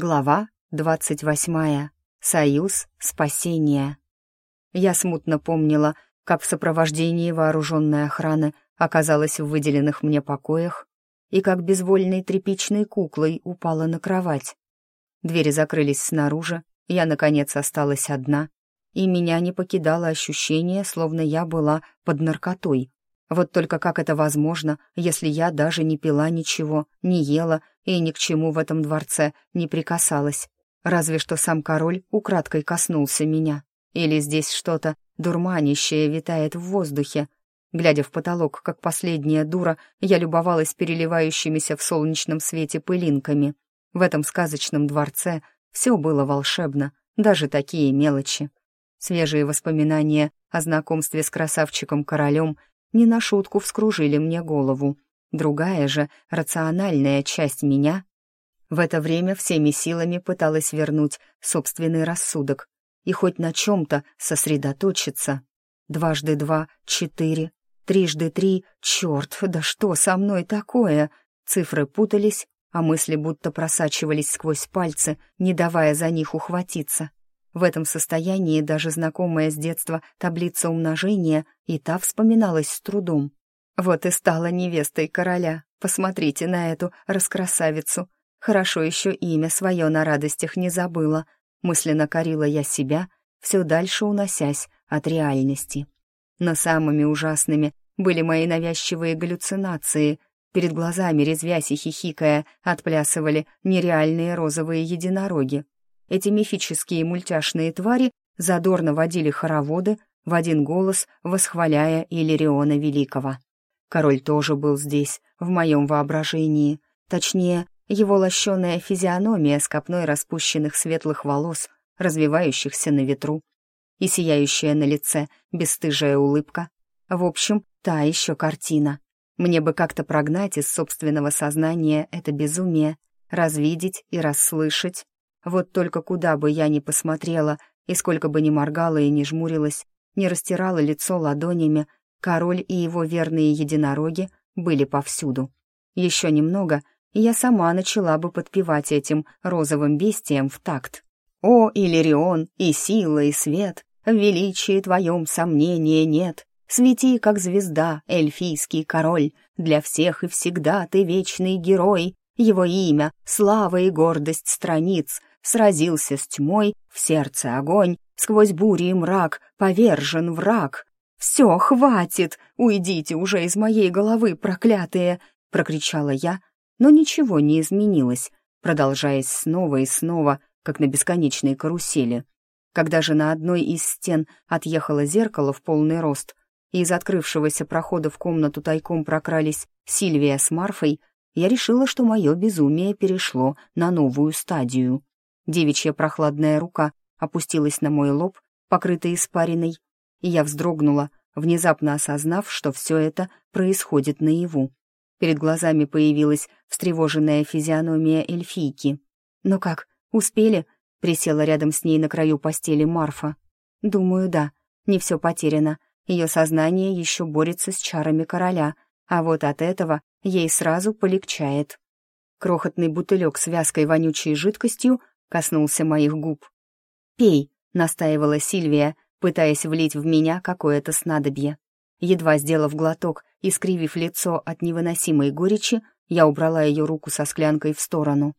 Глава двадцать восьмая. Союз спасения. Я смутно помнила, как в сопровождении вооруженной охраны оказалась в выделенных мне покоях и как безвольной тряпичной куклой упала на кровать. Двери закрылись снаружи, я, наконец, осталась одна, и меня не покидало ощущение, словно я была под наркотой. Вот только как это возможно, если я даже не пила ничего, не ела и ни к чему в этом дворце не прикасалась? Разве что сам король украдкой коснулся меня. Или здесь что-то дурманящее витает в воздухе. Глядя в потолок, как последняя дура, я любовалась переливающимися в солнечном свете пылинками. В этом сказочном дворце все было волшебно, даже такие мелочи. Свежие воспоминания о знакомстве с красавчиком-королем не на шутку вскружили мне голову. Другая же, рациональная часть меня в это время всеми силами пыталась вернуть собственный рассудок и хоть на чем-то сосредоточиться. Дважды два — четыре, трижды три — черт, да что со мной такое? Цифры путались, а мысли будто просачивались сквозь пальцы, не давая за них ухватиться. В этом состоянии даже знакомая с детства таблица умножения и та вспоминалась с трудом. Вот и стала невестой короля. Посмотрите на эту раскрасавицу. Хорошо еще имя свое на радостях не забыла. Мысленно корила я себя, все дальше уносясь от реальности. Но самыми ужасными были мои навязчивые галлюцинации. Перед глазами, резвясь и хихикая, отплясывали нереальные розовые единороги. Эти мифические мультяшные твари задорно водили хороводы, в один голос восхваляя Иллириона Великого. Король тоже был здесь, в моем воображении. Точнее, его лощеная физиономия с копной распущенных светлых волос, развивающихся на ветру, и сияющая на лице бесстыжая улыбка. В общем, та еще картина. Мне бы как-то прогнать из собственного сознания это безумие, развидеть и расслышать, вот только куда бы я ни посмотрела, и сколько бы ни моргала и ни жмурилась, не растирала лицо ладонями, король и его верные единороги были повсюду. Еще немного, и я сама начала бы подпевать этим розовым бестиям в такт. «О, Иллирион, и сила, и свет, в величии твоем сомнения нет. Свети, как звезда, эльфийский король, для всех и всегда ты вечный герой. Его имя, слава и гордость страниц, сразился с тьмой, в сердце огонь, сквозь бури и мрак, повержен враг. «Все, хватит! Уйдите уже из моей головы, проклятые!» — прокричала я, но ничего не изменилось, продолжаясь снова и снова, как на бесконечной карусели. Когда же на одной из стен отъехало зеркало в полный рост, и из открывшегося прохода в комнату тайком прокрались Сильвия с Марфой, я решила, что мое безумие перешло на новую стадию. Девичья прохладная рука опустилась на мой лоб, покрытый испариной, и я вздрогнула, внезапно осознав, что все это происходит наяву. Перед глазами появилась встревоженная физиономия эльфийки. «Ну как, успели?» — присела рядом с ней на краю постели Марфа. «Думаю, да. Не все потеряно. Ее сознание еще борется с чарами короля, а вот от этого ей сразу полегчает». Крохотный бутылек с вязкой вонючей жидкостью коснулся моих губ. «Пей», — настаивала Сильвия, пытаясь влить в меня какое-то снадобье. Едва сделав глоток и скривив лицо от невыносимой горечи, я убрала ее руку со склянкой в сторону.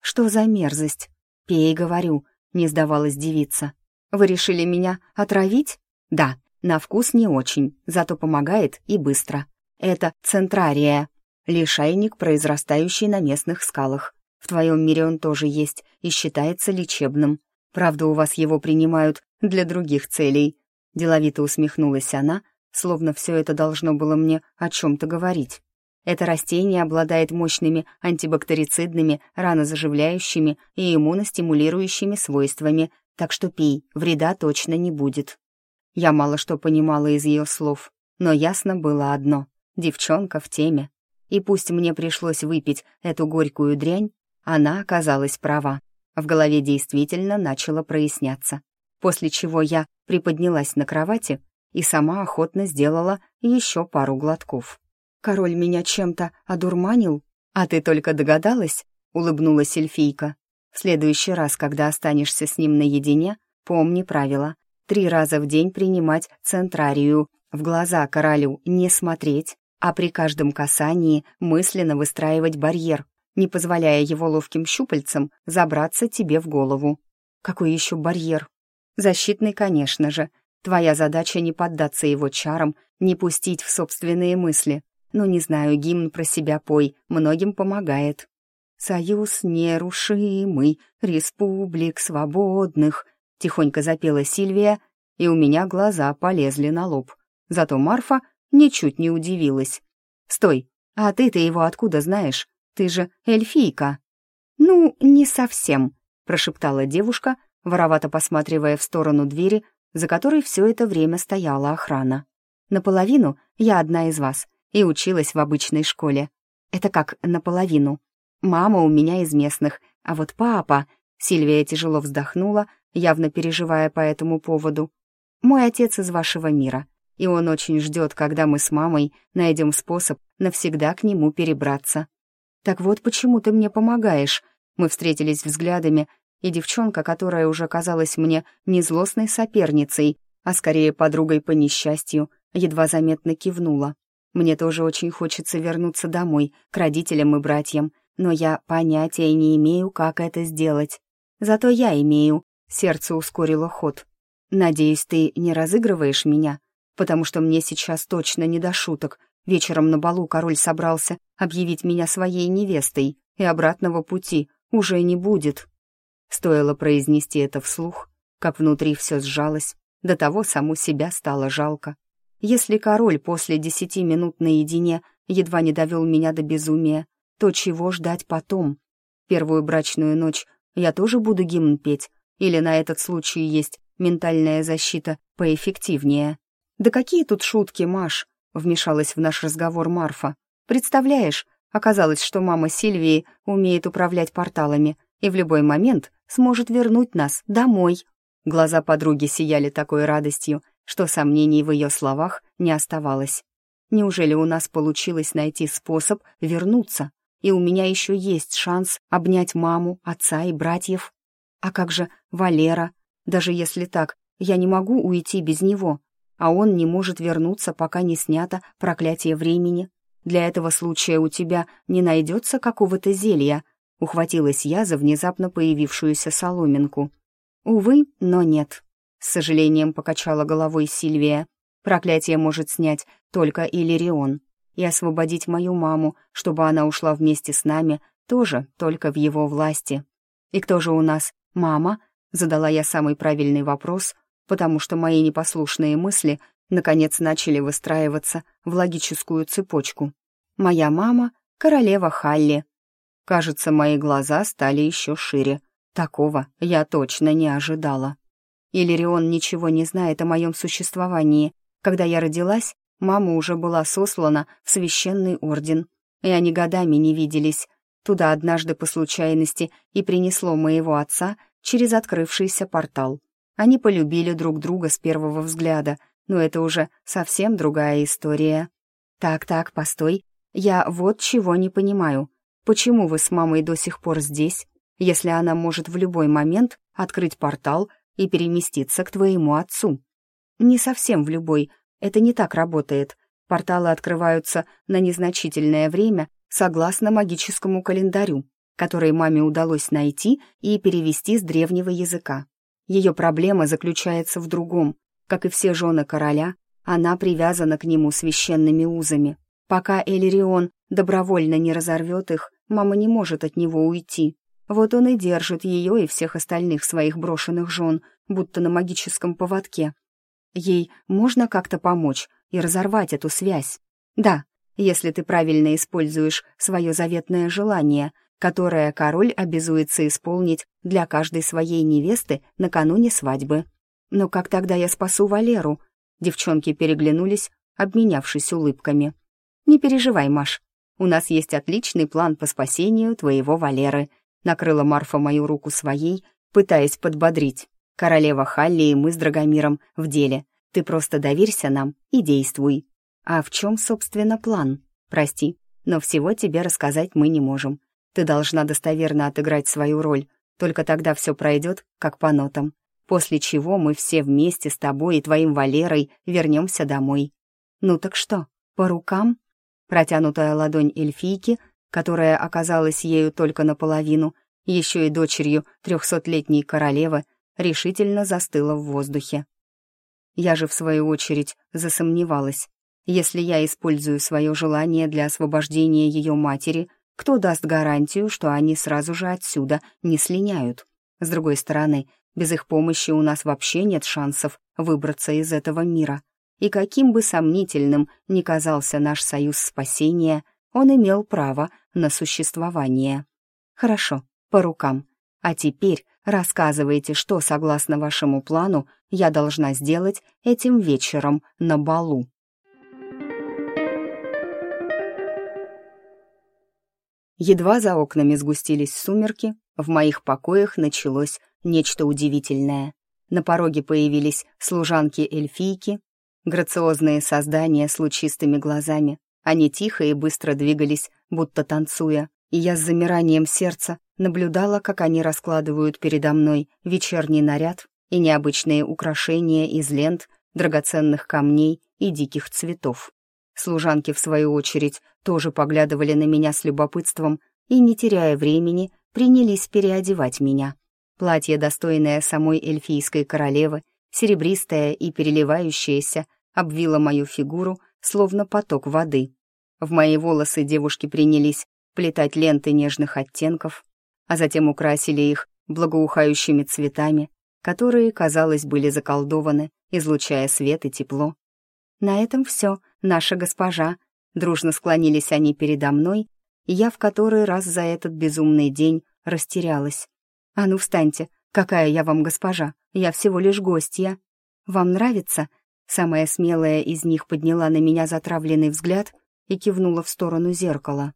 «Что за мерзость?» «Пей, говорю», — не сдавалась девица. «Вы решили меня отравить?» «Да, на вкус не очень, зато помогает и быстро. Это центрария, лишайник, произрастающий на местных скалах. В твоем мире он тоже есть и считается лечебным. Правда, у вас его принимают для других целей». Деловито усмехнулась она, словно все это должно было мне о чем-то говорить. Это растение обладает мощными антибактерицидными, ранозаживляющими и иммуностимулирующими свойствами, так что пей, вреда точно не будет. Я мало что понимала из ее слов, но ясно было одно — девчонка в теме. И пусть мне пришлось выпить эту горькую дрянь, она оказалась права. В голове действительно начало проясняться. После чего я приподнялась на кровати и сама охотно сделала еще пару глотков. «Король меня чем-то одурманил? А ты только догадалась?» — улыбнулась эльфийка. В следующий раз, когда останешься с ним наедине, помни правила. Три раза в день принимать центрарию, в глаза королю не смотреть, а при каждом касании мысленно выстраивать барьер, не позволяя его ловким щупальцам забраться тебе в голову. Какой еще барьер? Защитный, конечно же. Твоя задача не поддаться его чарам, не пустить в собственные мысли. Ну, не знаю, гимн про себя пой, многим помогает. «Союз нерушимый, республик свободных», — тихонько запела Сильвия, и у меня глаза полезли на лоб. Зато Марфа ничуть не удивилась. «Стой, а ты-то его откуда знаешь? Ты же эльфийка». «Ну, не совсем», — прошептала девушка, воровато посматривая в сторону двери, за которой все это время стояла охрана. «Наполовину я одна из вас и училась в обычной школе. Это как наполовину. Мама у меня из местных, а вот папа...» Сильвия тяжело вздохнула, явно переживая по этому поводу. «Мой отец из вашего мира, и он очень ждет, когда мы с мамой найдем способ навсегда к нему перебраться. Так вот почему ты мне помогаешь?» Мы встретились взглядами, и девчонка, которая уже казалась мне не злостной соперницей, а скорее подругой по несчастью, едва заметно кивнула. Мне тоже очень хочется вернуться домой, к родителям и братьям, но я понятия не имею, как это сделать. Зато я имею. Сердце ускорило ход. Надеюсь, ты не разыгрываешь меня, потому что мне сейчас точно не до шуток. Вечером на балу король собрался объявить меня своей невестой, и обратного пути уже не будет. Стоило произнести это вслух, как внутри все сжалось, до того саму себя стало жалко. Если король после десяти минут наедине едва не довел меня до безумия, то чего ждать потом? Первую брачную ночь я тоже буду гимн петь, или на этот случай есть ментальная защита поэффективнее? «Да какие тут шутки, Маш?» — вмешалась в наш разговор Марфа. «Представляешь, оказалось, что мама Сильвии умеет управлять порталами и в любой момент сможет вернуть нас домой». Глаза подруги сияли такой радостью, что сомнений в ее словах не оставалось. Неужели у нас получилось найти способ вернуться, и у меня еще есть шанс обнять маму, отца и братьев? А как же Валера? Даже если так, я не могу уйти без него, а он не может вернуться, пока не снято проклятие времени. Для этого случая у тебя не найдется какого-то зелья, ухватилась я за внезапно появившуюся соломинку. Увы, но нет. С сожалением покачала головой Сильвия. Проклятие может снять только Иллирион. И освободить мою маму, чтобы она ушла вместе с нами, тоже только в его власти. «И кто же у нас? Мама?» Задала я самый правильный вопрос, потому что мои непослушные мысли наконец начали выстраиваться в логическую цепочку. «Моя мама — королева Халли». Кажется, мои глаза стали еще шире. Такого я точно не ожидала. Иллирион ничего не знает о моем существовании. Когда я родилась, мама уже была сослана в священный орден, и они годами не виделись. Туда однажды по случайности и принесло моего отца через открывшийся портал. Они полюбили друг друга с первого взгляда, но это уже совсем другая история. «Так-так, постой, я вот чего не понимаю. Почему вы с мамой до сих пор здесь, если она может в любой момент открыть портал и переместиться к твоему отцу. Не совсем в любой, это не так работает. Порталы открываются на незначительное время согласно магическому календарю, который маме удалось найти и перевести с древнего языка. Ее проблема заключается в другом. Как и все жены короля, она привязана к нему священными узами. Пока Элирион добровольно не разорвет их, мама не может от него уйти. Вот он и держит ее и всех остальных своих брошенных жен, будто на магическом поводке. Ей можно как-то помочь и разорвать эту связь. Да, если ты правильно используешь свое заветное желание, которое король обязуется исполнить для каждой своей невесты накануне свадьбы. Но как тогда я спасу Валеру? Девчонки переглянулись, обменявшись улыбками. Не переживай, Маш, у нас есть отличный план по спасению твоего Валеры. Накрыла Марфа мою руку своей, пытаясь подбодрить. «Королева Халли и мы с Драгомиром в деле. Ты просто доверься нам и действуй». «А в чем, собственно, план? Прости, но всего тебе рассказать мы не можем. Ты должна достоверно отыграть свою роль. Только тогда все пройдет, как по нотам. После чего мы все вместе с тобой и твоим Валерой вернемся домой. Ну так что, по рукам?» Протянутая ладонь эльфийки, которая оказалась ею только наполовину, еще и дочерью трехсотлетней королевы, решительно застыла в воздухе. Я же, в свою очередь, засомневалась. Если я использую свое желание для освобождения ее матери, кто даст гарантию, что они сразу же отсюда не слиняют? С другой стороны, без их помощи у нас вообще нет шансов выбраться из этого мира. И каким бы сомнительным ни казался наш союз спасения, он имел право на существование. Хорошо, по рукам. А теперь рассказывайте, что, согласно вашему плану, я должна сделать этим вечером на балу. Едва за окнами сгустились сумерки, в моих покоях началось нечто удивительное. На пороге появились служанки-эльфийки, грациозные создания с лучистыми глазами. Они тихо и быстро двигались, будто танцуя, и я с замиранием сердца наблюдала, как они раскладывают передо мной вечерний наряд и необычные украшения из лент, драгоценных камней и диких цветов. Служанки, в свою очередь, тоже поглядывали на меня с любопытством и, не теряя времени, принялись переодевать меня. Платье, достойное самой эльфийской королевы, серебристое и переливающееся, обвило мою фигуру, словно поток воды. В мои волосы девушки принялись плетать ленты нежных оттенков, а затем украсили их благоухающими цветами, которые, казалось, были заколдованы, излучая свет и тепло. На этом все, наша госпожа. Дружно склонились они передо мной, и я в который раз за этот безумный день растерялась. «А ну встаньте, какая я вам госпожа, я всего лишь гостья. Вам нравится?» Самая смелая из них подняла на меня затравленный взгляд и кивнула в сторону зеркала.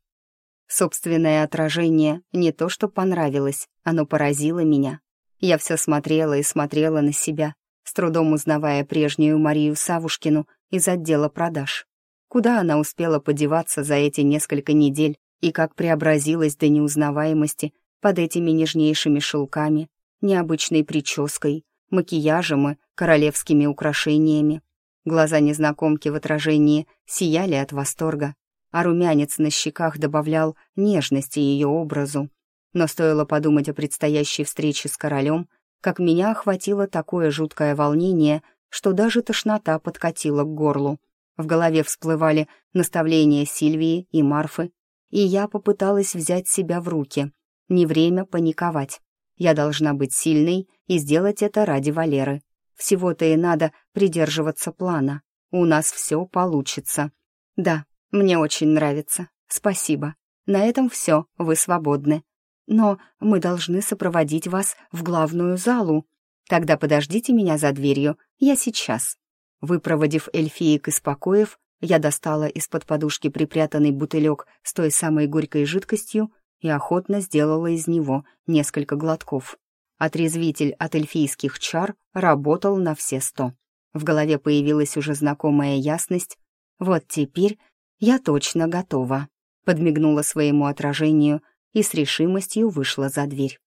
Собственное отражение не то что понравилось, оно поразило меня. Я все смотрела и смотрела на себя, с трудом узнавая прежнюю Марию Савушкину из отдела продаж. Куда она успела подеваться за эти несколько недель и как преобразилась до неузнаваемости под этими нежнейшими шелками, необычной прической, макияжем и королевскими украшениями. Глаза незнакомки в отражении сияли от восторга, а румянец на щеках добавлял нежности ее образу. Но стоило подумать о предстоящей встрече с королем, как меня охватило такое жуткое волнение, что даже тошнота подкатила к горлу. В голове всплывали наставления Сильвии и Марфы, и я попыталась взять себя в руки. Не время паниковать. Я должна быть сильной и сделать это ради Валеры. Всего-то и надо придерживаться плана. У нас все получится. Да, мне очень нравится. Спасибо. На этом все, вы свободны. Но мы должны сопроводить вас в главную залу. Тогда подождите меня за дверью, я сейчас». Выпроводив эльфиек из покоев, я достала из-под подушки припрятанный бутылек с той самой горькой жидкостью и охотно сделала из него несколько глотков. Отрезвитель от эльфийских чар работал на все сто. В голове появилась уже знакомая ясность. «Вот теперь я точно готова», — подмигнула своему отражению и с решимостью вышла за дверь.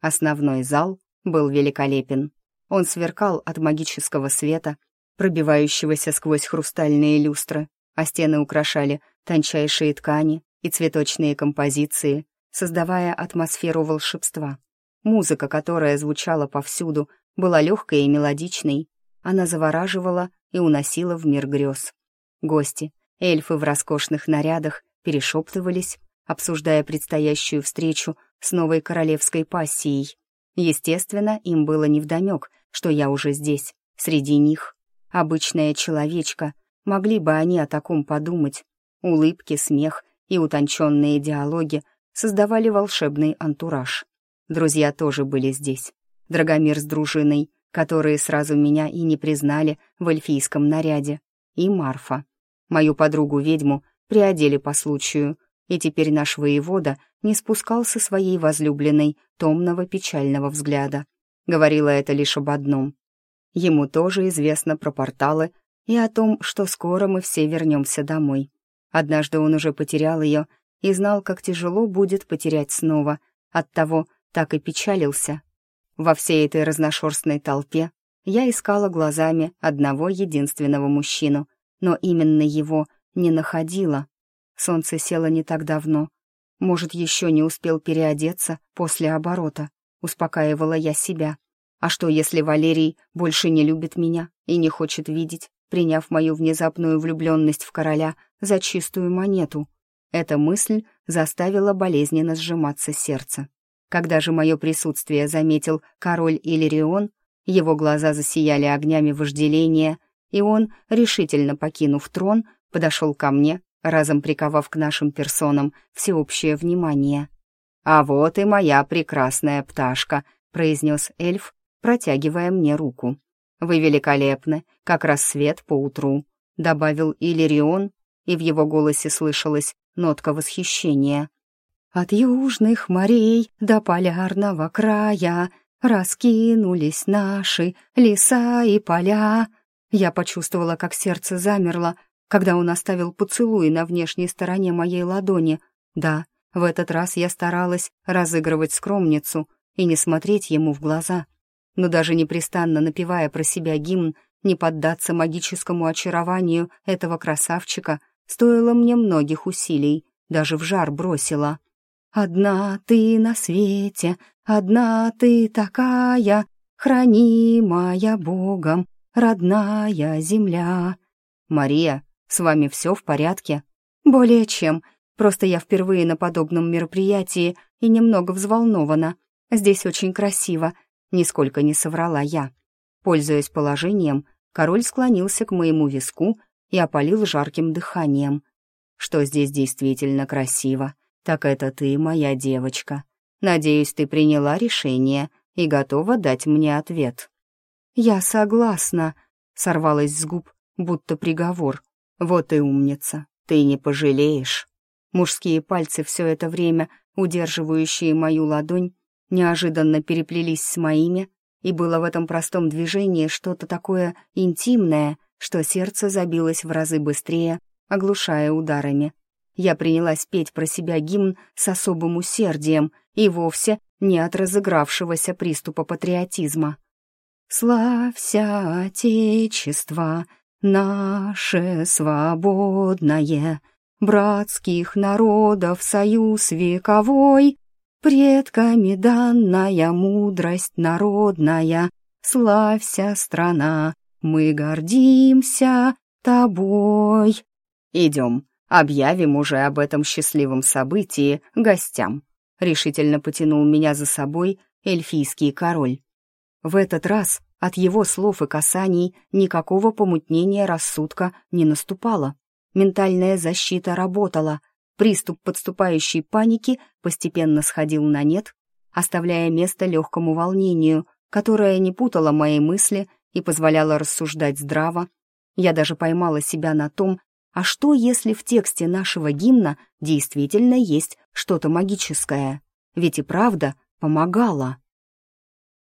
Основной зал был великолепен. Он сверкал от магического света, пробивающегося сквозь хрустальные люстры, а стены украшали тончайшие ткани и цветочные композиции, создавая атмосферу волшебства. Музыка, которая звучала повсюду, была легкой и мелодичной. Она завораживала и уносила в мир грез. Гости, эльфы в роскошных нарядах, перешептывались, обсуждая предстоящую встречу с новой королевской пассией. Естественно, им было невдомек, что я уже здесь, среди них. Обычная человечка, могли бы они о таком подумать. Улыбки, смех и утонченные диалоги создавали волшебный антураж. Друзья тоже были здесь. Драгомир с дружиной, которые сразу меня и не признали в эльфийском наряде, и Марфа. Мою подругу-ведьму приодели по случаю, и теперь наш воевода не спускал со своей возлюбленной томного печального взгляда. Говорила это лишь об одном. Ему тоже известно про порталы и о том, что скоро мы все вернемся домой. Однажды он уже потерял ее и знал, как тяжело будет потерять снова. Оттого так и печалился. Во всей этой разношерстной толпе я искала глазами одного единственного мужчину, но именно его не находила. Солнце село не так давно. Может, еще не успел переодеться после оборота. Успокаивала я себя. А что, если Валерий больше не любит меня и не хочет видеть, приняв мою внезапную влюбленность в короля за чистую монету? Эта мысль заставила болезненно сжиматься сердце. Когда же мое присутствие заметил король Иллирион, его глаза засияли огнями вожделения, и он, решительно покинув трон, подошел ко мне, разом приковав к нашим персонам всеобщее внимание. «А вот и моя прекрасная пташка», — произнес эльф, протягивая мне руку. «Вы великолепны, как рассвет поутру», — добавил Иллирион, и в его голосе слышалась нотка восхищения. «От южных морей до полярного края раскинулись наши леса и поля». Я почувствовала, как сердце замерло, когда он оставил поцелуй на внешней стороне моей ладони. Да, в этот раз я старалась разыгрывать скромницу и не смотреть ему в глаза. Но даже непрестанно напевая про себя гимн, не поддаться магическому очарованию этого красавчика стоило мне многих усилий, даже в жар бросила. «Одна ты на свете, одна ты такая, хранимая Богом, родная земля». «Мария, с вами все в порядке?» «Более чем. Просто я впервые на подобном мероприятии и немного взволнована. Здесь очень красиво», — нисколько не соврала я. Пользуясь положением, король склонился к моему виску и опалил жарким дыханием. «Что здесь действительно красиво, так это ты, моя девочка. Надеюсь, ты приняла решение и готова дать мне ответ». «Я согласна», — сорвалась с губ, будто приговор. «Вот и умница, ты не пожалеешь». Мужские пальцы все это время, удерживающие мою ладонь, неожиданно переплелись с моими, и было в этом простом движении что-то такое интимное, что сердце забилось в разы быстрее, оглушая ударами. Я принялась петь про себя гимн с особым усердием и вовсе не от разыгравшегося приступа патриотизма. «Славься, Отечество, наше свободное, братских народов союз вековой, предками данная мудрость народная, славься, страна, мы гордимся тобой». «Идем», Объявим уже об этом счастливом событии гостям. Решительно потянул меня за собой эльфийский король. В этот раз от его слов и касаний никакого помутнения рассудка не наступало. Ментальная защита работала. Приступ подступающей паники постепенно сходил на нет, оставляя место легкому волнению, которое не путало мои мысли и позволяло рассуждать здраво. Я даже поймала себя на том, а что, если в тексте нашего гимна действительно есть что-то магическое? Ведь и правда помогала.